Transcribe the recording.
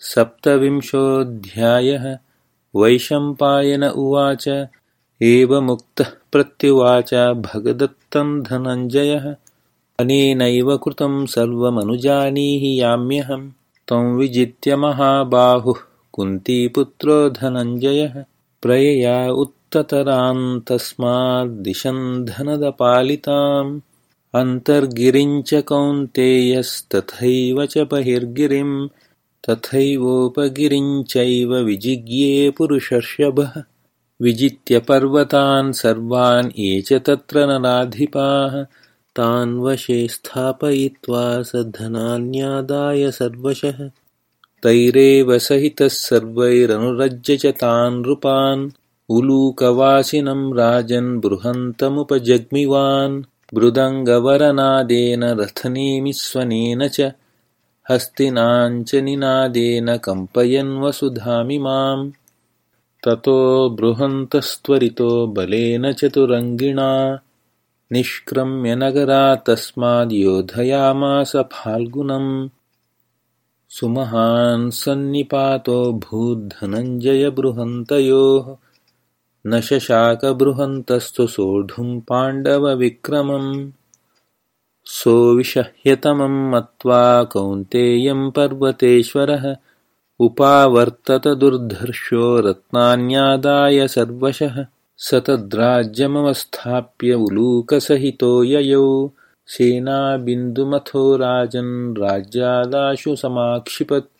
सप्तविंशोऽध्यायः। वैशम्पायन उवाच। एवमुक्तः प्रत्युवाच भगदत्तं धनञ्जयः। अनेनैव कृतं सर्वमनुजानीहि याम्यहं त्वं विजित्य महाबाहुः कुन्तीपुत्रो धनञ्जयः। प्रयया उत्ततरान् तस्माद्दिशन् धनदपालिताम्। अन्तर्गिरिञ्च कौन्तेयस्तथैव च बहिर्गिरिम् तथैवोपगिरिञ्चैव विजिज्ञे पुरुषर्षभः। विजित्य पर्वतान् सर्वान् ये च तत्र नराधिपाः। तान् वशे स्थापयित्वा स धनान्यादाय सर्वशः। तैरेव सहितः सर्वैरनुरज्य च तान् नृपान्। उलूकवासिनं राजन् बृहन्तमुपजग्मिवान्। मृदङ्गवरनादेन रथनेमिस्वनेन च हस्तिनाञ्चनिनादेन कम्पयन् वसुधामिमाम् ततो बृहन्तस्त्वरितो बलेन चतुरङ्गिणा। निष्क्रम्य तस्माद्योधयामास फाल्गुनम्। सुमहान् सन्निपातो भूद्धनञ्जयबृहन्तयोः न शशाकबृहन्तस्तु सोढुम् पाण्डवविक्रमम् सोऽविषह्यतमं मत्वा कौन्तेयं पर्वतेश्वरः। उपावर्तत दुर्धर्षो रत्नान्यादाय सर्वशः। स तद्राज्यमवस्थाप्य उलूकसहितो ययौ। सेनाबिन्दुमथो राजन् राज्यादाशु समाक्षिपत्